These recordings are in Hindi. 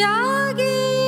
जागी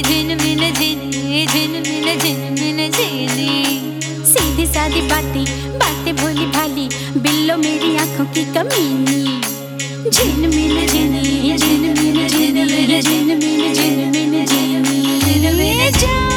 झिन सीधी सादी बातें बातें भोली भाली, बिल्लो मेरी आँखों की कमीनी। जिन मिन मिन मिन मिन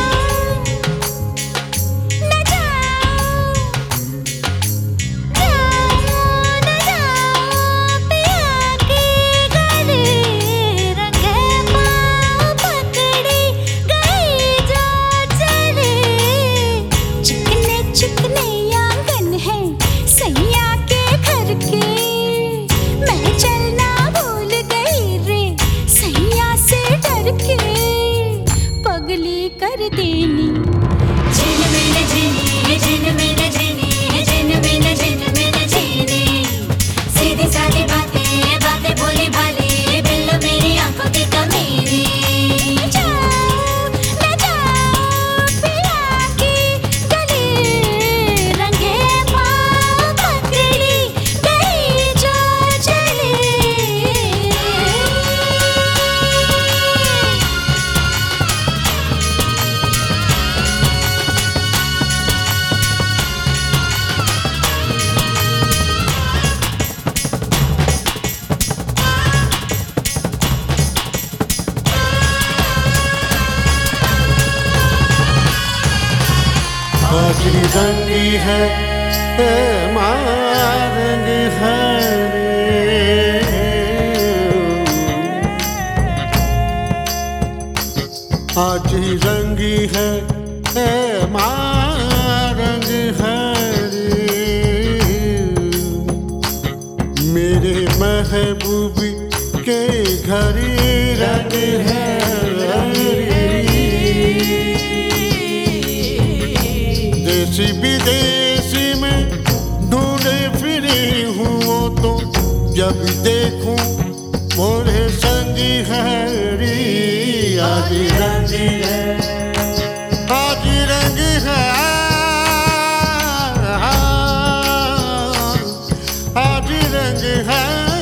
Bye. रंगी है मारंग हरे आज ही रंगी है मारंग हरे मेरे महबूबी के घर रंग है। 비는지 한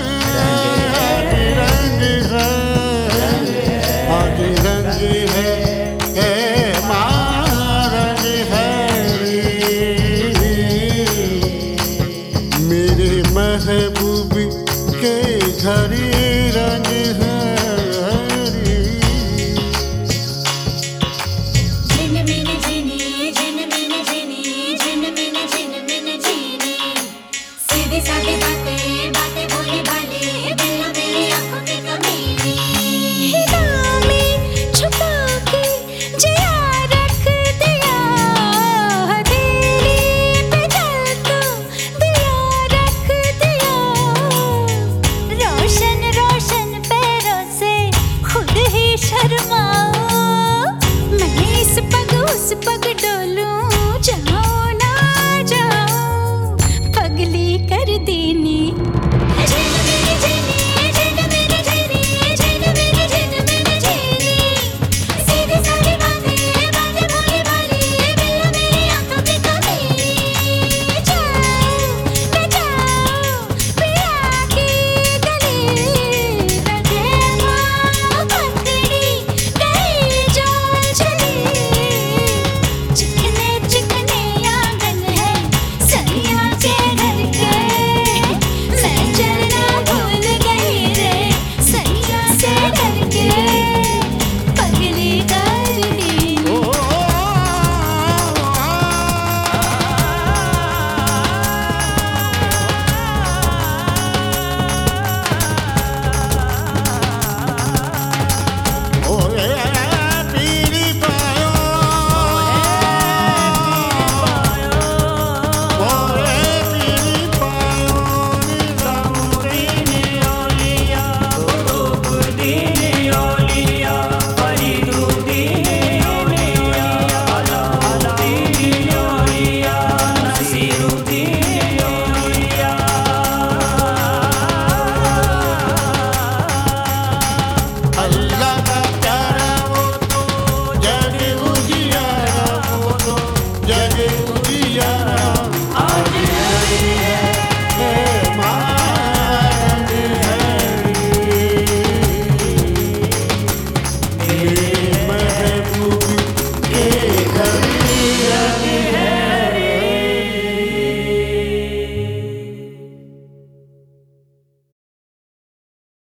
பகிட்டு